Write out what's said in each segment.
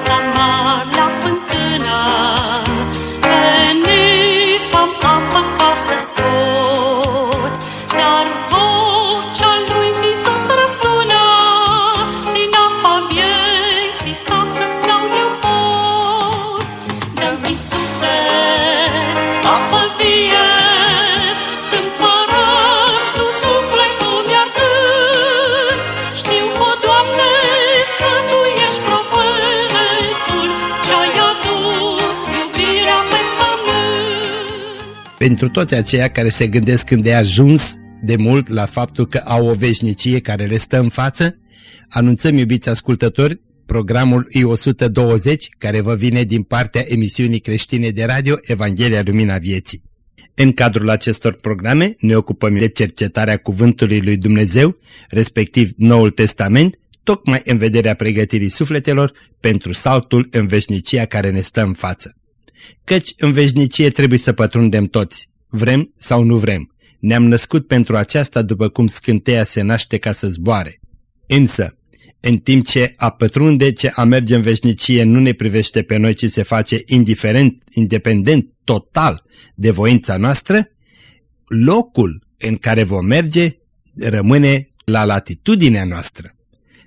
Somebody. Pentru toți aceia care se gândesc când de ajuns de mult la faptul că au o veșnicie care le stă în față, anunțăm, iubiți ascultători, programul I-120, care vă vine din partea emisiunii creștine de radio Evanghelia Lumina Vieții. În cadrul acestor programe ne ocupăm de cercetarea Cuvântului lui Dumnezeu, respectiv Noul Testament, tocmai în vederea pregătirii sufletelor pentru saltul în veșnicia care ne stă în față. Căci în veșnicie trebuie să pătrundem toți, vrem sau nu vrem. Ne-am născut pentru aceasta după cum scânteia se naște ca să zboare. Însă, în timp ce a pătrunde, ce a merge în veșnicie nu ne privește pe noi, ci se face indiferent, independent, total de voința noastră, locul în care vom merge rămâne la latitudinea noastră.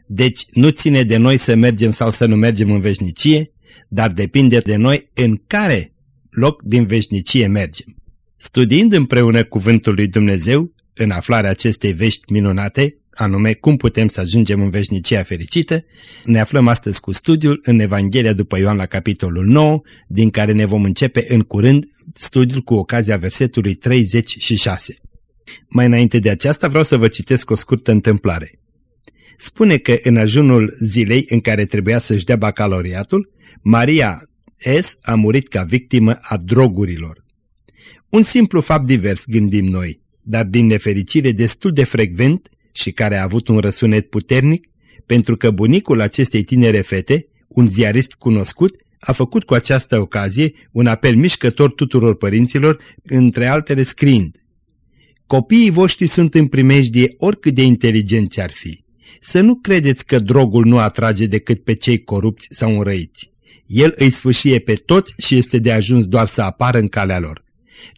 Deci nu ține de noi să mergem sau să nu mergem în veșnicie, dar depinde de noi în care loc din veșnicie mergem. Studiind împreună Cuvântul lui Dumnezeu, în aflarea acestei vești minunate, anume cum putem să ajungem în veșnicia fericită, ne aflăm astăzi cu studiul în Evanghelia după Ioan la capitolul 9, din care ne vom începe în curând studiul cu ocazia versetului 36. Mai înainte de aceasta vreau să vă citesc o scurtă întâmplare. Spune că în ajunul zilei în care trebuia să-și dea bacaloriatul, Maria S. a murit ca victimă a drogurilor. Un simplu fapt divers, gândim noi, dar din nefericire destul de frecvent și care a avut un răsunet puternic, pentru că bunicul acestei tinere fete, un ziarist cunoscut, a făcut cu această ocazie un apel mișcător tuturor părinților, între altele scriind Copiii voștri sunt în primejdie oricât de inteligenți ar fi. Să nu credeți că drogul nu atrage decât pe cei corupți sau înrăiți. El îi sfâșie pe toți și este de ajuns doar să apară în calea lor.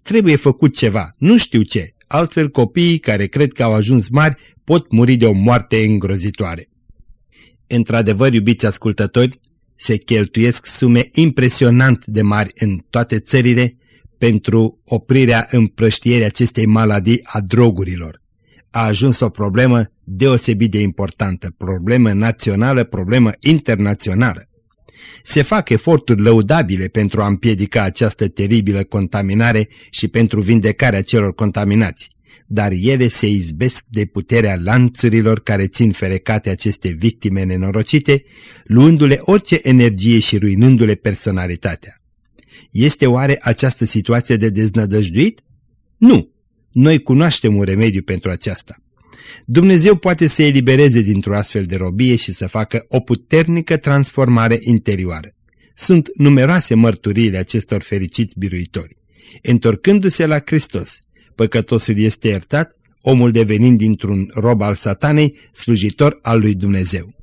Trebuie făcut ceva, nu știu ce, altfel copiii care cred că au ajuns mari pot muri de o moarte îngrozitoare. Într-adevăr, iubiți ascultători, se cheltuiesc sume impresionant de mari în toate țările pentru oprirea împrăștierii acestei maladii a drogurilor. A ajuns o problemă deosebit de importantă, problemă națională, problemă internațională. Se fac eforturi lăudabile pentru a împiedica această teribilă contaminare și pentru vindecarea celor contaminați, dar ele se izbesc de puterea lanțurilor care țin ferecate aceste victime nenorocite, luându-le orice energie și ruinându-le personalitatea. Este oare această situație de deznădăjduit? Nu! Noi cunoaștem un remediu pentru aceasta. Dumnezeu poate să elibereze dintr-o astfel de robie și să facă o puternică transformare interioară. Sunt numeroase mărturiile acestor fericiți biruitori. Întorcându-se la Hristos, păcătosul este iertat, omul devenind dintr-un rob al satanei, slujitor al lui Dumnezeu.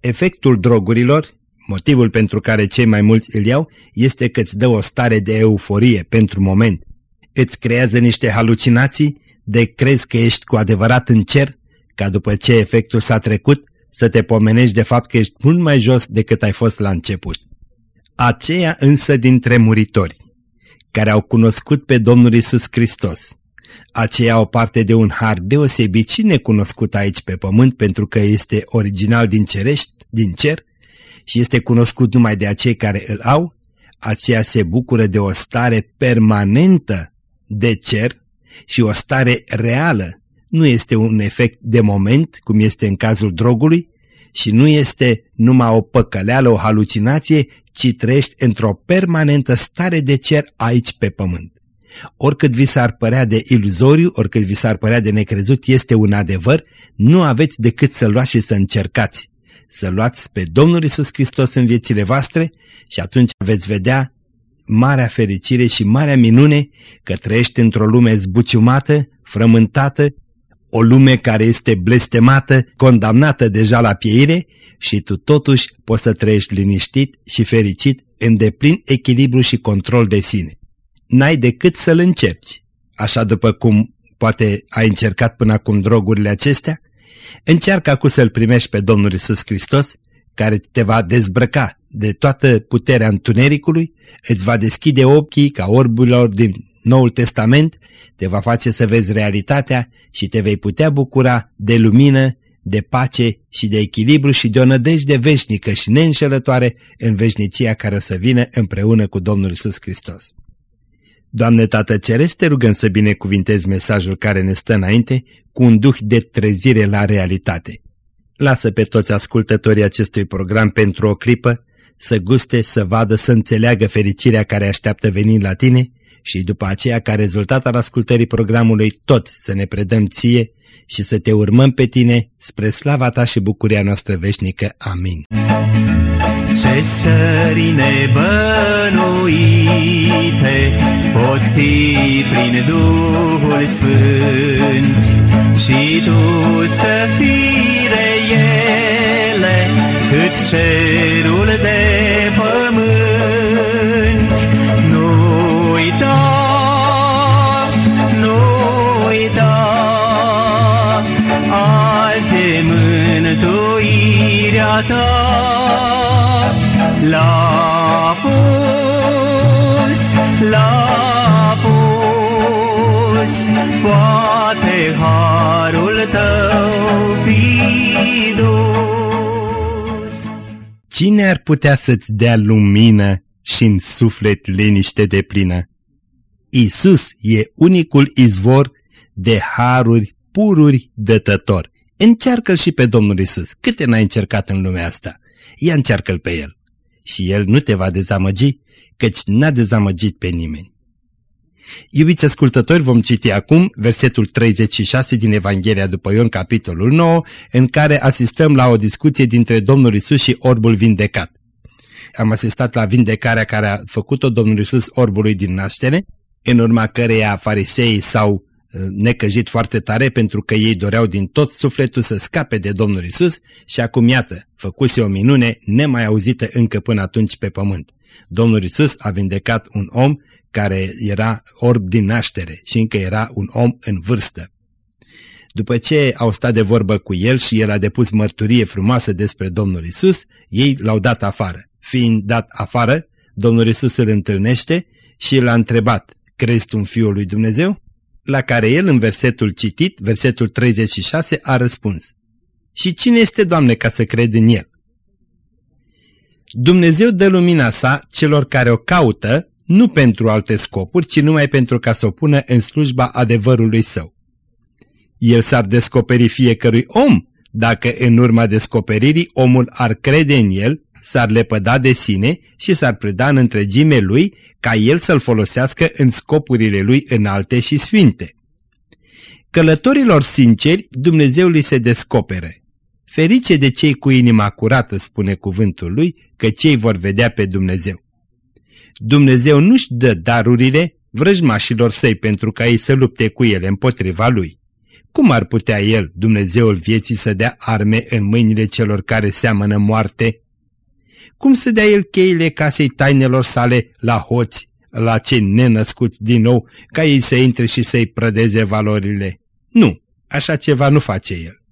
Efectul drogurilor, motivul pentru care cei mai mulți îl iau, este că îți dă o stare de euforie pentru moment. Îți creează niște halucinații de crezi că ești cu adevărat în cer, ca după ce efectul s-a trecut, să te pomenești de fapt că ești mult mai jos decât ai fost la început. Aceia însă dintre muritori, care au cunoscut pe Domnul Isus Hristos, aceia au parte de un har deosebit și necunoscut aici pe pământ pentru că este original din cerești, din cer, și este cunoscut numai de acei care îl au, aceia se bucură de o stare permanentă de cer și o stare reală. Nu este un efect de moment, cum este în cazul drogului, și nu este numai o păcăleală, o halucinație, ci trăiești într-o permanentă stare de cer aici pe pământ. Oricât vi s-ar părea de iluzoriu, oricât vi s-ar părea de necrezut, este un adevăr, nu aveți decât să luați și să încercați. Să luați pe Domnul Isus Hristos în viețile voastre și atunci veți vedea marea fericire și marea minune că trăiești într-o lume zbuciumată, frământată, O lume care este blestemată, condamnată deja la pieire și tu totuși poți să trăiești liniștit și fericit în deplin echilibru și control de sine. N-ai decât să-l încerci. Așa după cum poate ai încercat până acum drogurile acestea, încearcă acum să-L primești pe Domnul Isus Hristos, care te va dezbrăca de toată puterea întunericului, îți va deschide ochii ca orbulor din Noul Testament, te va face să vezi realitatea și te vei putea bucura de lumină, de pace și de echilibru și de o nădejde veșnică și neînșelătoare în veșnicia care o să vină împreună cu Domnul Isus Hristos. Doamne Tată Ceresc, te rugăm să binecuvintezi mesajul care ne stă înainte cu un duh de trezire la realitate. Lasă pe toți ascultătorii acestui program pentru o clipă să guste, să vadă, să înțeleagă fericirea care așteaptă venind la tine și după aceea ca rezultat al ascultării programului toți să ne predăm ție și să te urmăm pe tine spre slava ta și bucuria noastră veșnică. Amin. Ce stări nebănuite pot fi prin Duhul Sfânt și tu să fii de ele cât cerul de pământ. Nu uita, nu uita, azi e mântuirea ta. La pus, la pus, poate harul tău Cine ar putea să-ți dea lumină și în suflet liniște de plină? Isus e unicul izvor de haruri pururi dătător. Încearcă-l și pe Domnul Isus. Câte n-ai încercat în lumea asta? Ia încearcă-l pe el. Și el nu te va dezamăgi, căci n-a dezamăgit pe nimeni. Iubiți ascultători, vom citi acum versetul 36 din Evanghelia după Ion, capitolul 9, în care asistăm la o discuție dintre Domnul Isus și orbul vindecat. Am asistat la vindecarea care a făcut-o Domnul Isus orbului din naștere, în urma căreia fariseii s-au necăjit foarte tare pentru că ei doreau din tot sufletul să scape de Domnul Isus și acum iată, făcuse o minune nemai auzită încă până atunci pe pământ. Domnul Isus a vindecat un om care era orb din naștere și încă era un om în vârstă. După ce au stat de vorbă cu el și el a depus mărturie frumoasă despre Domnul Isus, ei l-au dat afară. Fiind dat afară, Domnul Isus îl întâlnește și l-a întrebat, crezi tu în Fiul lui Dumnezeu? La care el în versetul citit, versetul 36, a răspuns, Și cine este, Doamne, ca să cred în el? Dumnezeu dă lumina sa celor care o caută, nu pentru alte scopuri, ci numai pentru ca să o pună în slujba adevărului său. El s-ar descoperi fiecărui om, dacă în urma descoperirii omul ar crede în el, s-ar lepăda de sine și s-ar preda în întregime lui ca el să-l folosească în scopurile lui înalte și sfinte. Călătorilor sinceri Dumnezeu li se descopere. Ferice de cei cu inima curată, spune cuvântul lui, că cei vor vedea pe Dumnezeu. Dumnezeu nu-și dă darurile vrăjmașilor săi pentru ca ei să lupte cu ele împotriva lui. Cum ar putea el, Dumnezeul vieții, să dea arme în mâinile celor care seamănă moarte? Cum să dea el cheile casei tainelor sale la hoți, la cei nenăscuți din nou, ca ei să intre și să-i prădeze valorile? Nu, așa ceva nu face el.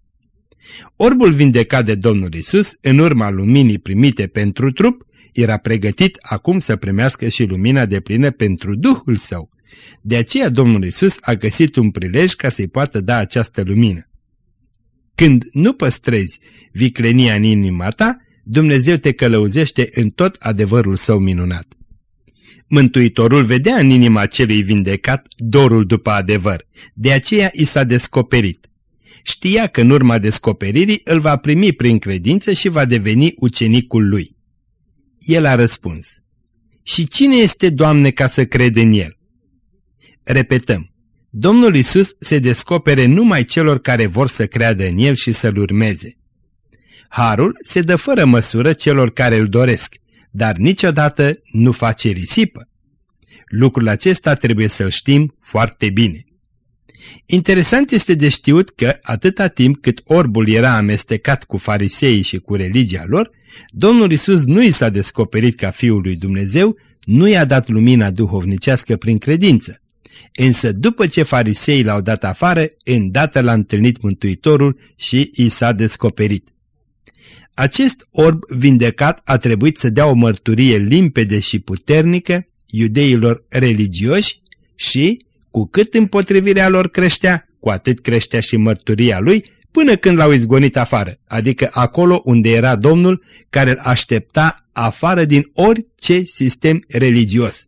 Orbul vindecat de Domnul Isus, în urma luminii primite pentru trup, era pregătit acum să primească și lumina de plină pentru Duhul său. De aceea Domnul Isus a găsit un prilej ca să-i poată da această lumină. Când nu păstrezi viclenia în inima ta, Dumnezeu te călăuzește în tot adevărul său minunat. Mântuitorul vedea în inima celui vindecat dorul după adevăr, de aceea i s-a descoperit. Știa că în urma descoperirii îl va primi prin credință și va deveni ucenicul lui. El a răspuns, Și cine este, Doamne, ca să cred în El? Repetăm, Domnul Isus se descopere numai celor care vor să creadă în El și să-L urmeze. Harul se dă fără măsură celor care îl doresc, dar niciodată nu face risipă. Lucrul acesta trebuie să-l știm foarte bine. Interesant este de știut că, atâta timp cât orbul era amestecat cu fariseii și cu religia lor, Domnul Isus nu i s-a descoperit ca Fiul lui Dumnezeu, nu i-a dat lumina duhovnicească prin credință. Însă după ce fariseii l-au dat afară, îndată l-a întâlnit Mântuitorul și i s-a descoperit. Acest orb vindecat a trebuit să dea o mărturie limpede și puternică iudeilor religioși și, cu cât împotrivirea lor creștea, cu atât creștea și mărturia lui, până când l-au izgonit afară, adică acolo unde era Domnul care îl aștepta afară din orice sistem religios.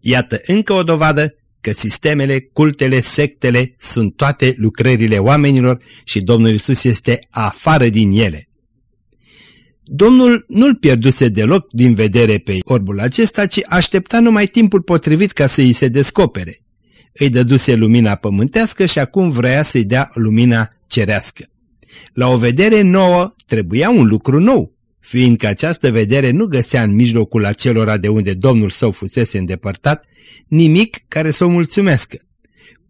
Iată încă o dovadă că sistemele, cultele, sectele sunt toate lucrările oamenilor și Domnul Isus este afară din ele. Domnul nu-l pierduse deloc din vedere pe orbul acesta, ci aștepta numai timpul potrivit ca să îi se descopere. Îi dăduse lumina pământească și acum vrea să-i dea lumina cerească. La o vedere nouă trebuia un lucru nou, fiindcă această vedere nu găsea în mijlocul acelora de unde Domnul său fusese îndepărtat nimic care să o mulțumească.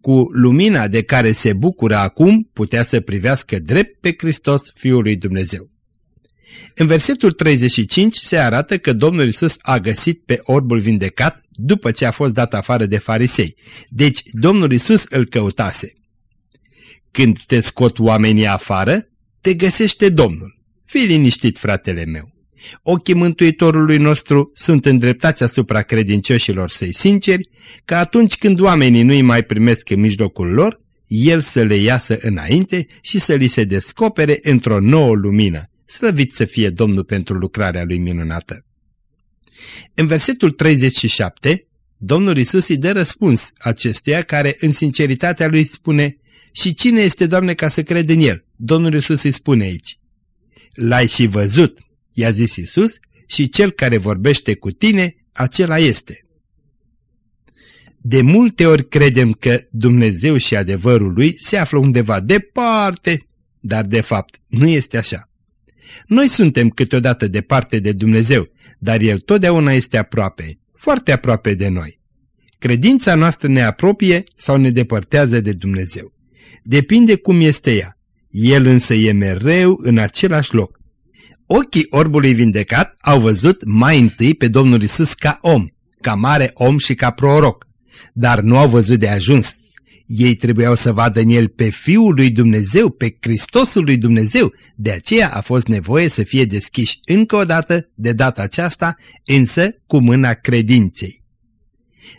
Cu lumina de care se bucură acum putea să privească drept pe Hristos Fiul lui Dumnezeu. În versetul 35 se arată că Domnul Isus a găsit pe orbul vindecat după ce a fost dat afară de farisei. Deci Domnul Isus îl căutase. Când te scot oamenii afară, te găsește Domnul. Fii liniștit, fratele meu. Ochii Mântuitorului nostru sunt îndreptați asupra credincioșilor săi sinceri, că atunci când oamenii nu-i mai primesc în mijlocul lor, el să le iasă înainte și să li se descopere într-o nouă lumină. Slăvit să fie Domnul pentru lucrarea lui minunată. În versetul 37, Domnul Isus îi dă răspuns acestuia care în sinceritatea lui spune Și cine este, Doamne, ca să cred în el? Domnul Isus îi spune aici L-ai și văzut, i-a zis Isus, și cel care vorbește cu tine, acela este. De multe ori credem că Dumnezeu și adevărul lui se află undeva departe, dar de fapt nu este așa. Noi suntem câteodată departe de Dumnezeu, dar El totdeauna este aproape, foarte aproape de noi. Credința noastră ne apropie sau ne depărtează de Dumnezeu. Depinde cum este ea. El însă e mereu în același loc. Ochii orbului vindecat au văzut mai întâi pe Domnul Isus ca om, ca mare om și ca proroc, dar nu au văzut de ajuns. Ei trebuiau să vadă în el pe Fiul lui Dumnezeu, pe Hristosul lui Dumnezeu, de aceea a fost nevoie să fie deschiși încă o dată, de data aceasta, însă cu mâna credinței.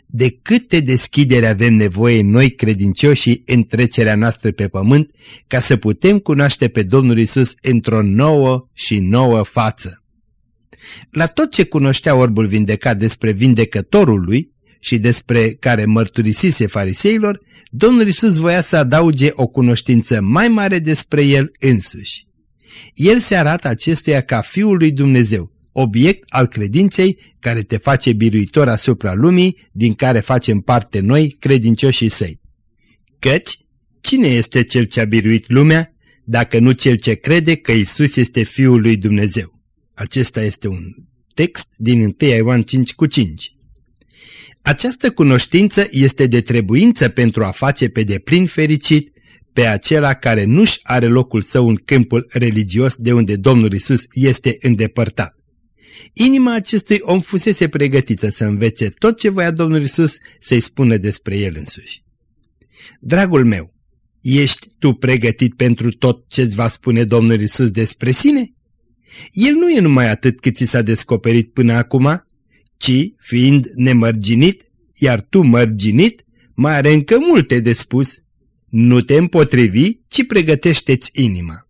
De câte deschidere avem nevoie noi credincioși în trecerea noastră pe pământ ca să putem cunoaște pe Domnul Isus într-o nouă și nouă față. La tot ce cunoștea orbul vindecat despre vindecătorul lui și despre care mărturisise fariseilor, Domnul Isus voia să adauge o cunoștință mai mare despre el însuși. El se arată acestuia ca Fiul lui Dumnezeu, obiect al credinței care te face biruitor asupra lumii din care facem parte noi, credincioșii săi. Căci, cine este cel ce a biruit lumea, dacă nu cel ce crede că Isus este Fiul lui Dumnezeu? Acesta este un text din 1 Ioan 5 cu 5. Această cunoștință este de trebuință pentru a face pe deplin fericit pe acela care nu-și are locul său în câmpul religios de unde Domnul Isus este îndepărtat. Inima acestui om fusese pregătită să învețe tot ce voia Domnul Isus să-i spună despre el însuși. Dragul meu, ești tu pregătit pentru tot ce-ți va spune Domnul Isus despre sine? El nu e numai atât cât ți s-a descoperit până acum, ci, fiind nemărginit, iar tu mărginit, mai are încă multe de spus. Nu te împotrivi, ci pregătește-ți inima.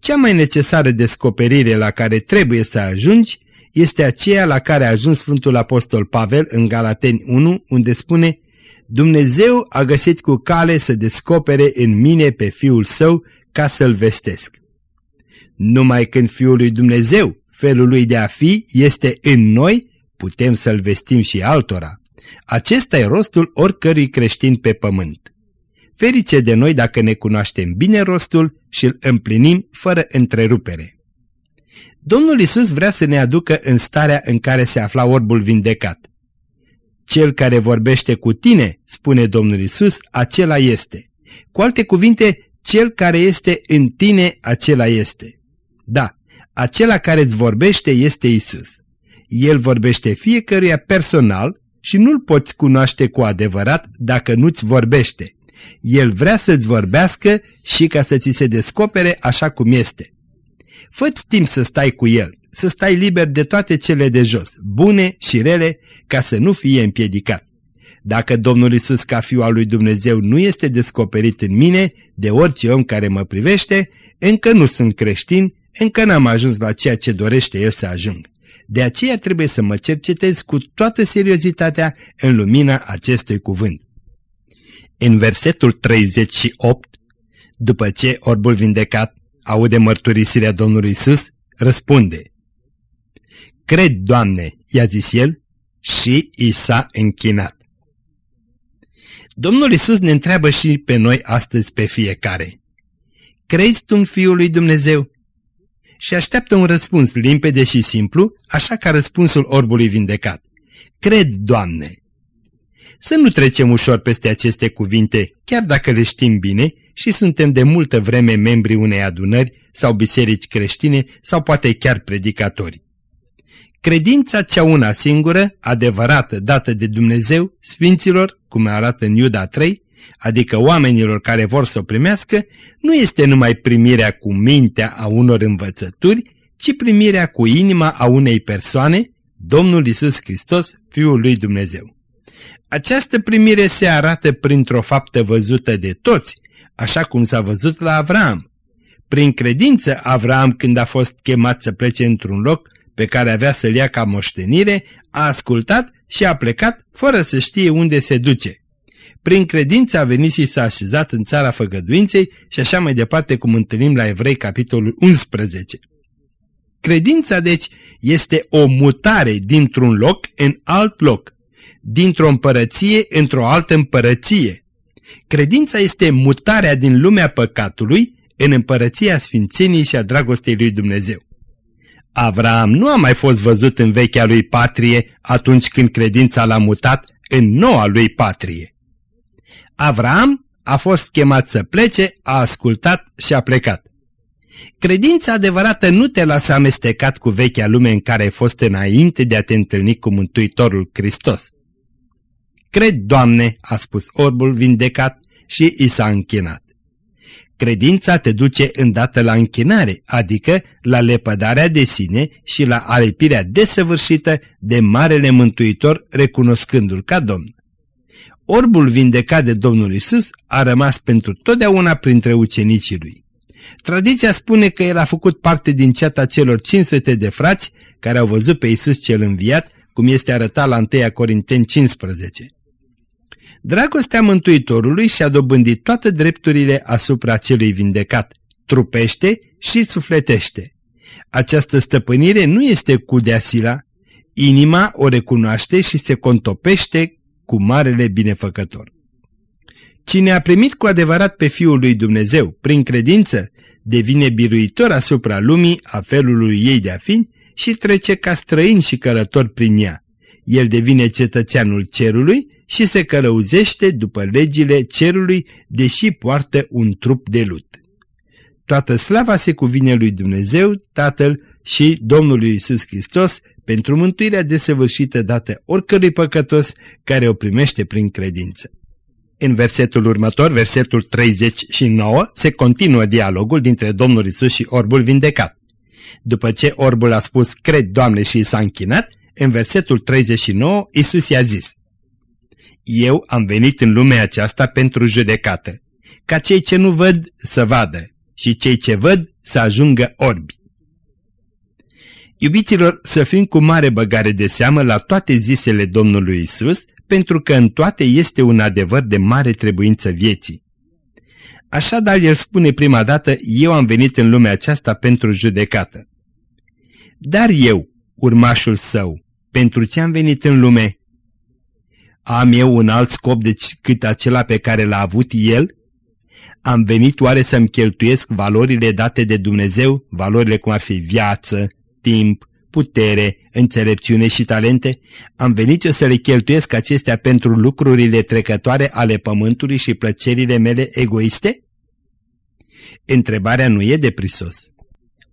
Cea mai necesară descoperire la care trebuie să ajungi este aceea la care a ajuns Sfântul Apostol Pavel în Galateni 1, unde spune Dumnezeu a găsit cu cale să descopere în mine pe Fiul Său ca să-L vestesc. Numai când Fiul lui Dumnezeu, felul lui de a fi, este în noi, putem să-L vestim și altora. Acesta e rostul oricărui creștin pe pământ. Ferice de noi dacă ne cunoaștem bine rostul și îl împlinim fără întrerupere. Domnul Isus vrea să ne aducă în starea în care se afla orbul vindecat. Cel care vorbește cu tine, spune Domnul Isus, acela este. Cu alte cuvinte, cel care este în tine, acela este. Da, acela care îți vorbește este Isus. El vorbește fiecăruia personal și nu-l poți cunoaște cu adevărat dacă nu-ți vorbește. El vrea să-ți vorbească și ca să ți se descopere așa cum este. Fă-ți timp să stai cu el, să stai liber de toate cele de jos, bune și rele, ca să nu fie împiedicat. Dacă Domnul Isus ca Fiul al lui Dumnezeu nu este descoperit în mine, de orice om care mă privește, încă nu sunt creștin, încă n-am ajuns la ceea ce dorește El să ajung. De aceea trebuie să mă cercetez cu toată seriozitatea în lumina acestui cuvânt. În versetul 38, după ce orbul vindecat aude mărturisirea Domnului Isus, răspunde Cred, Doamne, i-a zis el și i s-a închinat. Domnul Isus ne întreabă și pe noi astăzi pe fiecare. Crezi tu în Fiul lui Dumnezeu? Și așteaptă un răspuns limpede și simplu, așa ca răspunsul orbului vindecat. Cred, Doamne! Să nu trecem ușor peste aceste cuvinte, chiar dacă le știm bine și suntem de multă vreme membri unei adunări sau biserici creștine sau poate chiar predicatori. Credința cea una singură, adevărată, dată de Dumnezeu, Sfinților, cum arată în Iuda 3, adică oamenilor care vor să o primească, nu este numai primirea cu mintea a unor învățături, ci primirea cu inima a unei persoane, Domnul Isus Hristos, Fiul lui Dumnezeu. Această primire se arată printr-o faptă văzută de toți, așa cum s-a văzut la Avram. Prin credință, Avram, când a fost chemat să plece într-un loc pe care avea să-l ia ca moștenire, a ascultat și a plecat fără să știe unde se duce. Prin credință a venit și s-a așezat în țara făgăduinței și așa mai departe cum întâlnim la Evrei capitolul 11. Credința, deci, este o mutare dintr-un loc în alt loc, dintr-o împărăție într-o altă împărăție. Credința este mutarea din lumea păcatului în împărăția sfințenii și a dragostei lui Dumnezeu. Avram nu a mai fost văzut în vechea lui patrie atunci când credința l-a mutat în noua lui patrie. Avram a fost chemat să plece, a ascultat și a plecat. Credința adevărată nu te lasă amestecat cu vechea lume în care ai fost înainte de a te întâlni cu Mântuitorul Hristos. Cred, Doamne, a spus orbul vindecat și i s-a închinat. Credința te duce îndată la închinare, adică la lepădarea de sine și la alipirea desăvârșită de Marele Mântuitor recunoscându-L ca Domn. Orbul vindecat de Domnul Isus a rămas pentru totdeauna printre ucenicii lui. Tradiția spune că el a făcut parte din ceata celor 500 de frați care au văzut pe Isus cel înviat, cum este arătat la 1 Corinteni 15. Dragostea Mântuitorului și-a dobândit toate drepturile asupra celui vindecat, trupește și sufletește. Această stăpânire nu este cu deasila, inima o recunoaște și se contopește cu marele binefăcător. Cine a primit cu adevărat pe Fiul lui Dumnezeu prin credință, devine biruitor asupra lumii a felului ei de a fi și trece ca străin și călător prin ea. El devine cetățeanul cerului și se călăuzește după legile cerului, deși poartă un trup de lut. Toată slava se cuvine lui Dumnezeu, Tatăl și Domnului Isus Hristos pentru mântuirea desăvârșită dată oricărui păcătos care o primește prin credință. În versetul următor, versetul 39, se continuă dialogul dintre Domnul Isus și orbul vindecat. După ce orbul a spus, cred, Doamne, și s-a închinat, în versetul 39, Isus i-a zis, Eu am venit în lumea aceasta pentru judecată, ca cei ce nu văd să vadă și cei ce văd să ajungă orbi. Iubiților, să fim cu mare băgare de seamă la toate zisele Domnului Isus, pentru că în toate este un adevăr de mare trebuință vieții. Așadar, el spune prima dată, eu am venit în lumea aceasta pentru judecată. Dar eu, urmașul său, pentru ce am venit în lume? Am eu un alt scop decât acela pe care l-a avut el? Am venit oare să-mi cheltuiesc valorile date de Dumnezeu, valorile cum ar fi viață, timp, putere, înțelepciune și talente, am venit eu să le cheltuiesc acestea pentru lucrurile trecătoare ale pământului și plăcerile mele egoiste? Întrebarea nu e de prisos.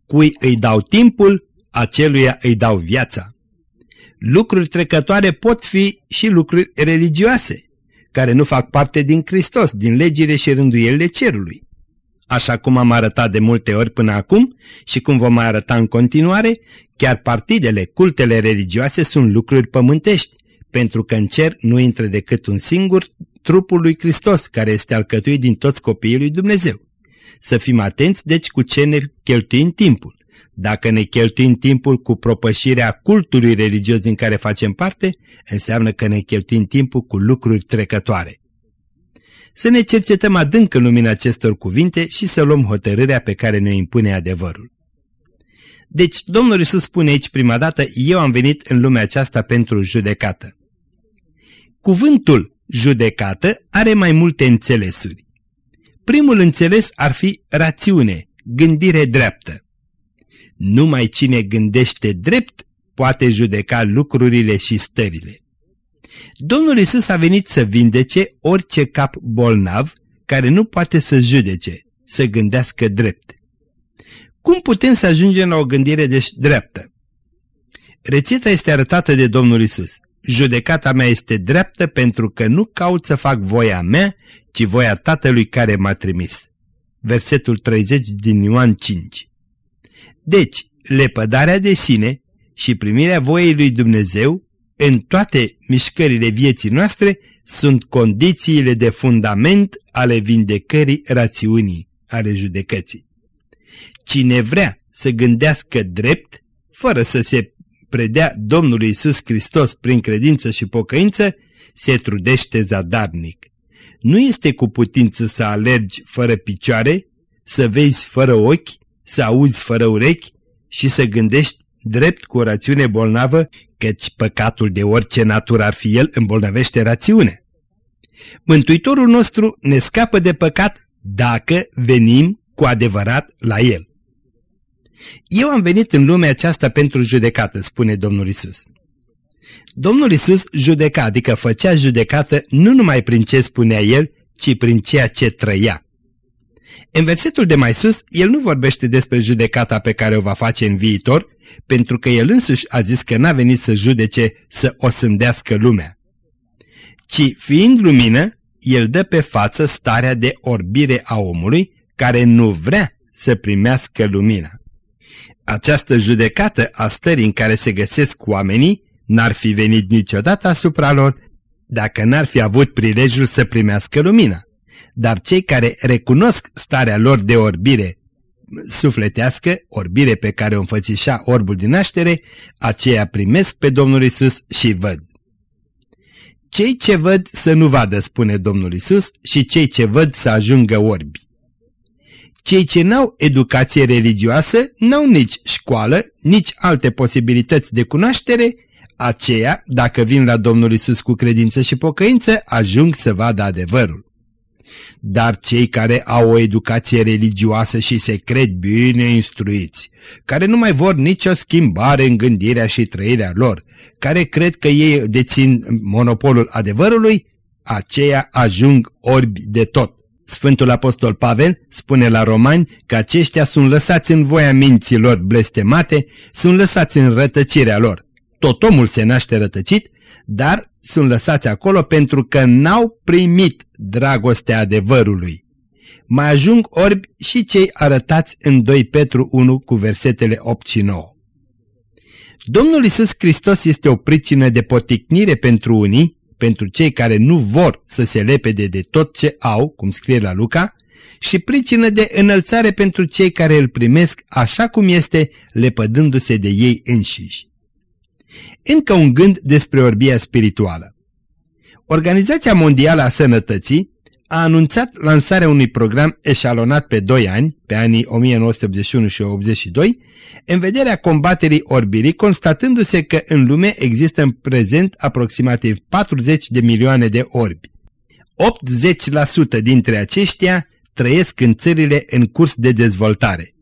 Cui îi dau timpul, aceluia îi dau viața. Lucruri trecătoare pot fi și lucruri religioase, care nu fac parte din Hristos, din legile și rânduielile cerului. Așa cum am arătat de multe ori până acum și cum vom mai arăta în continuare, chiar partidele, cultele religioase sunt lucruri pământești, pentru că în cer nu intră decât un singur, trupul lui Hristos, care este alcătuit din toți copiii lui Dumnezeu. Să fim atenți, deci, cu ce ne cheltuim timpul. Dacă ne cheltuim timpul cu propășirea cultului religios din care facem parte, înseamnă că ne cheltuim timpul cu lucruri trecătoare. Să ne cercetăm adânc în lumina acestor cuvinte și să luăm hotărârea pe care ne impune adevărul. Deci, Domnul Iisus spune aici prima dată, eu am venit în lumea aceasta pentru judecată. Cuvântul judecată are mai multe înțelesuri. Primul înțeles ar fi rațiune, gândire dreaptă. Numai cine gândește drept poate judeca lucrurile și stările. Domnul Isus a venit să vindece orice cap bolnav care nu poate să judece, să gândească drept. Cum putem să ajungem la o gândire de dreaptă? Rețeta este arătată de Domnul Isus. Judecata mea este dreaptă pentru că nu caut să fac voia mea, ci voia Tatălui care m-a trimis. Versetul 30 din Ioan 5 Deci, lepădarea de sine și primirea voiei lui Dumnezeu în toate mișcările vieții noastre sunt condițiile de fundament ale vindecării rațiunii, ale judecății. Cine vrea să gândească drept, fără să se predea Domnului Isus Hristos prin credință și pocăință, se trudește zadarnic. Nu este cu putință să alergi fără picioare, să vezi fără ochi, să auzi fără urechi și să gândești drept cu o rațiune bolnavă, căci păcatul de orice natură ar fi el îmbolnăvește rațiunea. Mântuitorul nostru ne scapă de păcat dacă venim cu adevărat la el. Eu am venit în lumea aceasta pentru judecată, spune Domnul Isus. Domnul Isus judeca, adică făcea judecată nu numai prin ce spunea el, ci prin ceea ce trăia. În versetul de mai sus, el nu vorbește despre judecata pe care o va face în viitor, pentru că el însuși a zis că n-a venit să judece, să o sândească lumea. Ci, fiind lumină, el dă pe față starea de orbire a omului care nu vrea să primească lumina. Această judecată a stării în care se găsesc oamenii n-ar fi venit niciodată asupra lor dacă n-ar fi avut prilejul să primească lumina. Dar cei care recunosc starea lor de orbire sufletească, orbire pe care o înfățișa orbul din naștere, aceia primesc pe Domnul Isus și văd. Cei ce văd să nu vadă, spune Domnul Isus, și cei ce văd să ajungă orbi. Cei ce n-au educație religioasă n-au nici școală, nici alte posibilități de cunoaștere, aceia, dacă vin la Domnul Isus cu credință și pocăință, ajung să vadă adevărul. Dar cei care au o educație religioasă și se cred bine instruiți, care nu mai vor nicio schimbare în gândirea și trăirea lor, care cred că ei dețin monopolul adevărului, aceia ajung orbi de tot. Sfântul Apostol Pavel spune la romani că aceștia sunt lăsați în voia minților blestemate, sunt lăsați în rătăcirea lor. Tot omul se naște rătăcit, dar sunt lăsați acolo pentru că n-au primit dragostea adevărului. Mai ajung orbi și cei arătați în 2 Petru 1 cu versetele 8 și 9. Domnul Isus Hristos este o pricină de poticnire pentru unii, pentru cei care nu vor să se lepede de tot ce au, cum scrie la Luca, și pricină de înălțare pentru cei care îl primesc așa cum este, lepădându-se de ei înșiși. Încă un gând despre orbia spirituală. Organizația Mondială a Sănătății a anunțat lansarea unui program eșalonat pe 2 ani, pe anii 1981 și 82, în vederea combaterii orbirii, constatându-se că în lume există în prezent aproximativ 40 de milioane de orbi. 80% dintre aceștia trăiesc în țările în curs de dezvoltare.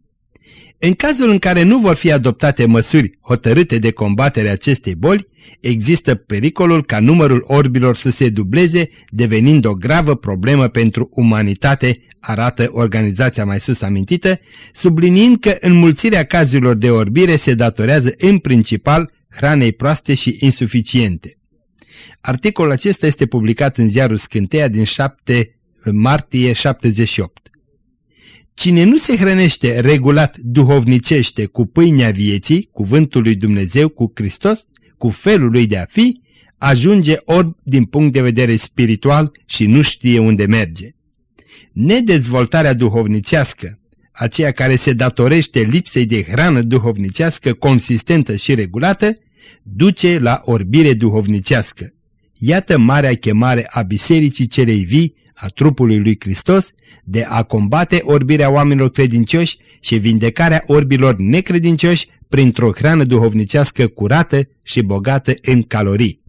În cazul în care nu vor fi adoptate măsuri hotărâte de combatere acestei boli, există pericolul ca numărul orbilor să se dubleze, devenind o gravă problemă pentru umanitate, arată organizația mai sus amintită, subliniind că înmulțirea cazurilor de orbire se datorează în principal hranei proaste și insuficiente. Articolul acesta este publicat în ziarul Scânteia din 7 martie 78. Cine nu se hrănește regulat duhovnicește cu pâinea vieții, cuvântul lui Dumnezeu, cu Hristos, cu felul lui de a fi, ajunge orb din punct de vedere spiritual și nu știe unde merge. Nedezvoltarea duhovnicească, aceea care se datorește lipsei de hrană duhovnicească consistentă și regulată, duce la orbire duhovnicească. Iată marea chemare a Bisericii celei vii, a trupului lui Hristos, de a combate orbirea oamenilor credincioși și vindecarea orbilor necredincioși printr-o hrană duhovnicească curată și bogată în calorii.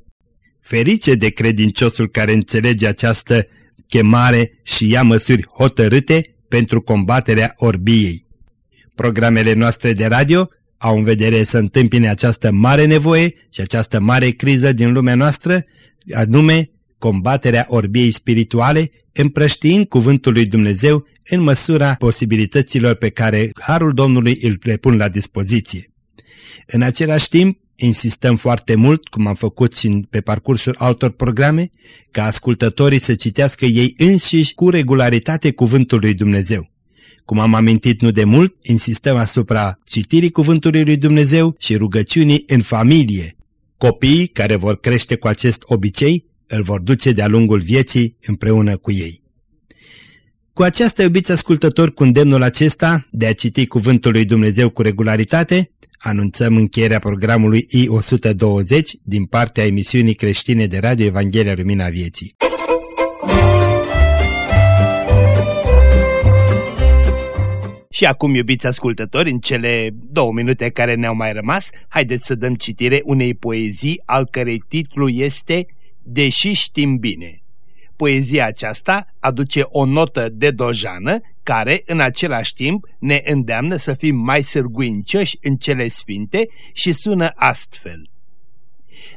Ferice de credinciosul care înțelege această chemare și ia măsuri hotărâte pentru combaterea orbiei. Programele noastre de radio au în vedere să întâmpine această mare nevoie și această mare criză din lumea noastră, anume combaterea orbiei spirituale, împrăștiind cuvântul lui Dumnezeu în măsura posibilităților pe care Harul Domnului îl le pun la dispoziție. În același timp, insistăm foarte mult, cum am făcut și pe parcursul altor programe, ca ascultătorii să citească ei înșiși cu regularitate cuvântul lui Dumnezeu. Cum am amintit nu de mult, insistăm asupra citirii cuvântului lui Dumnezeu și rugăciunii în familie. Copiii care vor crește cu acest obicei îl vor duce de-a lungul vieții împreună cu ei. Cu aceasta, iubiți ascultători, cu îndemnul acesta de a citi cuvântul lui Dumnezeu cu regularitate, anunțăm încheierea programului I-120 din partea emisiunii creștine de Radio Evanghelia Lumina Vieții. Și acum, iubiți ascultători, în cele două minute care ne-au mai rămas, haideți să dăm citire unei poezii al cărei titlu este Deși știm bine. Poezia aceasta aduce o notă de dojană care, în același timp, ne îndeamnă să fim mai sârguincioși în cele sfinte și sună astfel.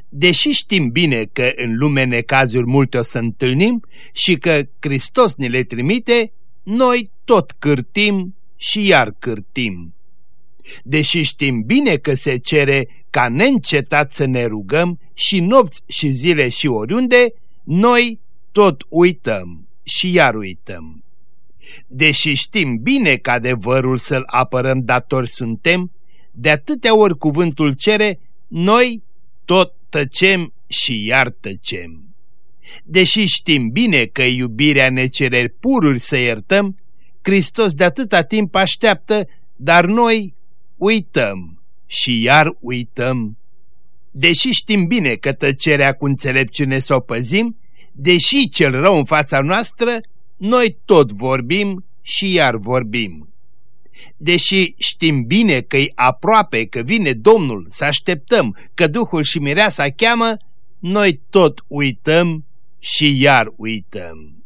Deși știm bine că în lume necazuri multe o să întâlnim și că Hristos ne le trimite, noi tot cârtim și iar cârtim. Deși știm bine că se cere ca neîncetat să ne rugăm și nopți și zile și oriunde, noi tot uităm și iar uităm. Deși știm bine că adevărul să-l apărăm dator suntem, de atâtea ori cuvântul cere, noi tot tăcem și iar tăcem. Deși știm bine că iubirea ne cere pururi să iertăm, Hristos de atâta timp așteaptă, dar noi uităm și iar uităm. Deși știm bine că tăcerea cu înțelepciune să o păzim, deși cel rău în fața noastră, noi tot vorbim și iar vorbim. Deși știm bine că-i aproape, că vine Domnul, să așteptăm, că Duhul și Mireasa cheamă, noi tot uităm și iar uităm.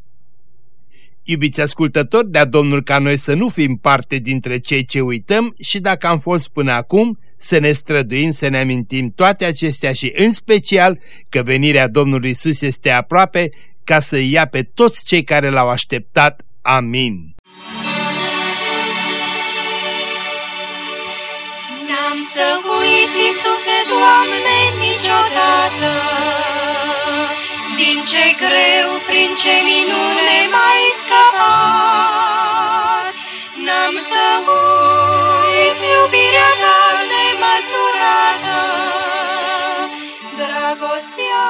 Iubiți ascultători, de-a Domnul ca noi să nu fim parte dintre cei ce uităm și dacă am fost până acum, să ne străduim să ne amintim toate acestea și în special că venirea Domnului Isus este aproape ca să ia pe toți cei care l-au așteptat. Amin. N-am să uit, Iisuse, Doamne, niciodată, din ce greu, prin ce minune mai scăpat. N-am să uit iubirea ta nemăsurată, dragostea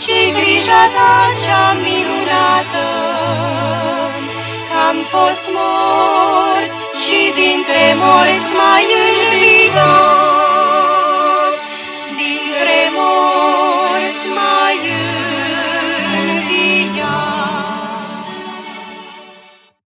și grija ta cea minunată. Am fost mort și dintre morți mai înviat.